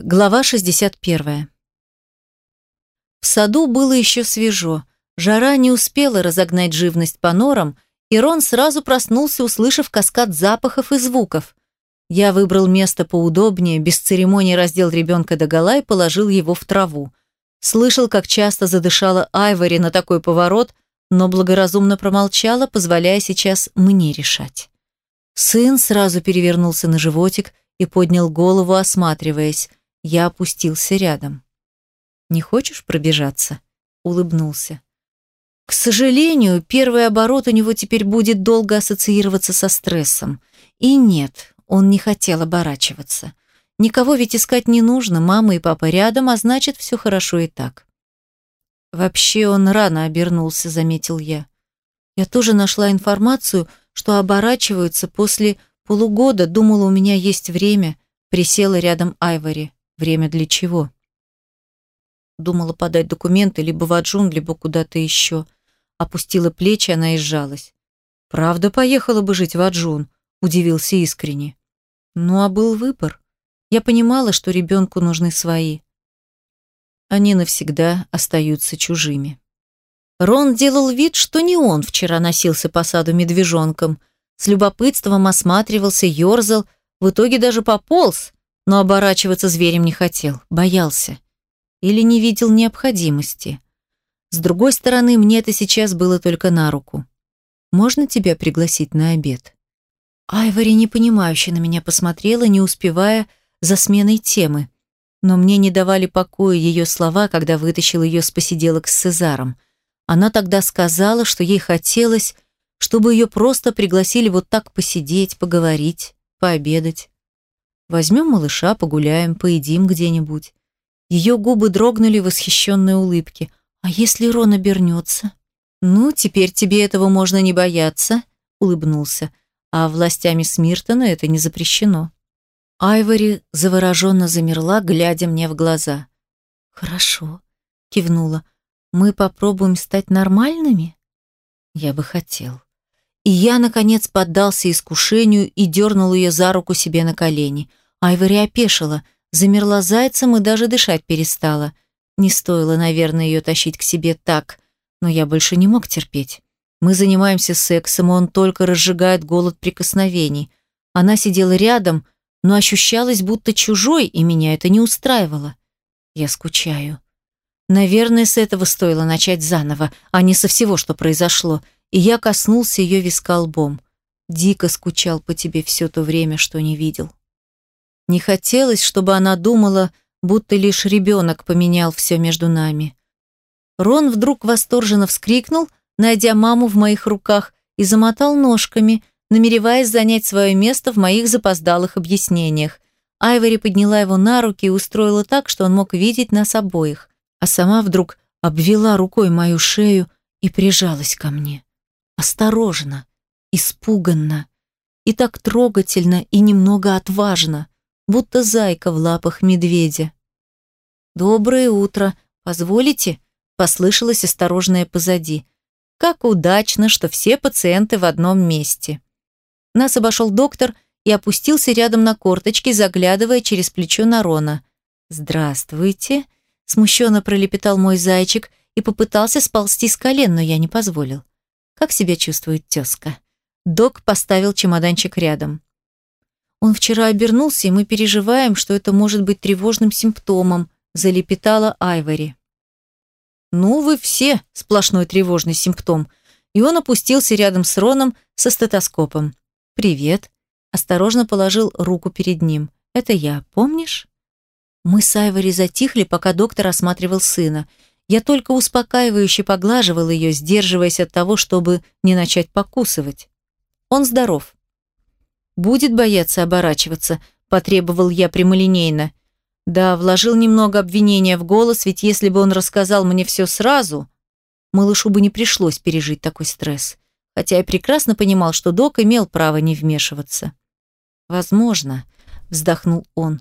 Глава 61. В саду было еще свежо. Жара не успела разогнать живность по норам, и Рон сразу проснулся, услышав каскад запахов и звуков. Я выбрал место поудобнее, без церемонии раздел ребенка догола и положил его в траву. Слышал, как часто задышала Айвори на такой поворот, но благоразумно промолчала, позволяя сейчас мне решать. Сын сразу перевернулся на животик и поднял голову, осматриваясь. Я опустился рядом. «Не хочешь пробежаться?» Улыбнулся. К сожалению, первый оборот у него теперь будет долго ассоциироваться со стрессом. И нет, он не хотел оборачиваться. Никого ведь искать не нужно, мама и папа рядом, а значит, все хорошо и так. Вообще он рано обернулся, заметил я. Я тоже нашла информацию, что оборачиваются после полугода, думала, у меня есть время, присела рядом Айвори. Время для чего? Думала подать документы либо в Аджун, либо куда-то еще. Опустила плечи, она и сжалась. «Правда поехала бы жить в Аджун?» – удивился искренне. Ну а был выбор. Я понимала, что ребенку нужны свои. Они навсегда остаются чужими. Рон делал вид, что не он вчера носился по саду медвежонком. С любопытством осматривался, ерзал, в итоге даже пополз, но оборачиваться зверем не хотел, боялся. Или не видел необходимости. С другой стороны, мне это сейчас было только на руку. «Можно тебя пригласить на обед?» Айвори непонимающе на меня посмотрела, не успевая за сменой темы. Но мне не давали покоя ее слова, когда вытащил ее с посиделок с Цезаром. Она тогда сказала, что ей хотелось, чтобы ее просто пригласили вот так посидеть, поговорить, пообедать. Возьмем малыша, погуляем, поедим где-нибудь. Ее губы дрогнули в восхищенной улыбке. А если Рон обернется? Ну, теперь тебе этого можно не бояться, улыбнулся. А властями Смиртона это не запрещено. Айвори завороженно замерла, глядя мне в глаза. «Хорошо», — кивнула. «Мы попробуем стать нормальными?» «Я бы хотел». И я, наконец, поддался искушению и дернул ее за руку себе на колени. Айвори опешила, замерла зайцем и даже дышать перестала. Не стоило, наверное, ее тащить к себе так, но я больше не мог терпеть. Мы занимаемся сексом, он только разжигает голод прикосновений. Она сидела рядом, но ощущалась будто чужой, и меня это не устраивало. Я скучаю. Наверное, с этого стоило начать заново, а не со всего, что произошло — и я коснулся ее виска лбом. Дико скучал по тебе все то время, что не видел. Не хотелось, чтобы она думала, будто лишь ребенок поменял все между нами. Рон вдруг восторженно вскрикнул, найдя маму в моих руках, и замотал ножками, намереваясь занять свое место в моих запоздалых объяснениях. Айвори подняла его на руки и устроила так, что он мог видеть нас обоих, а сама вдруг обвела рукой мою шею и прижалась ко мне. Осторожно, испуганно и так трогательно и немного отважно, будто зайка в лапах медведя. «Доброе утро. Позволите?» – послышалось осторожное позади. «Как удачно, что все пациенты в одном месте». Нас обошел доктор и опустился рядом на корточки, заглядывая через плечо Нарона. «Здравствуйте», – смущенно пролепетал мой зайчик и попытался сползти с колен, но я не позволил. Как себя чувствует тезка? Док поставил чемоданчик рядом. Он вчера обернулся, и мы переживаем, что это может быть тревожным симптомом, залепетала Айвори. Ну, вы все сплошной тревожный симптом. И он опустился рядом с Роном со стетоскопом. Привет. Осторожно положил руку перед ним. Это я, помнишь? Мы с Айвори затихли, пока доктор осматривал сына. Я только успокаивающе поглаживал ее, сдерживаясь от того, чтобы не начать покусывать. Он здоров. Будет бояться оборачиваться, потребовал я прямолинейно. Да, вложил немного обвинения в голос, ведь если бы он рассказал мне все сразу, малышу бы не пришлось пережить такой стресс. Хотя я прекрасно понимал, что док имел право не вмешиваться. Возможно, вздохнул он.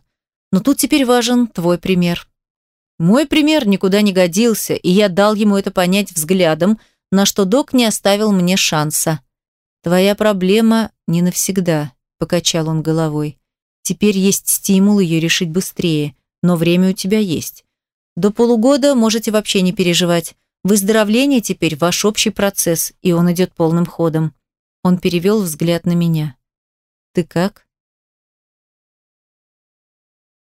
Но тут теперь важен твой пример. Мой пример никуда не годился, и я дал ему это понять взглядом, на что док не оставил мне шанса. «Твоя проблема не навсегда», — покачал он головой. «Теперь есть стимул ее решить быстрее. но время у тебя есть. До полугода можете вообще не переживать. Выздоровление теперь ваш общий процесс, и он идет полным ходом. Он перевел взгляд на меня. Ты как?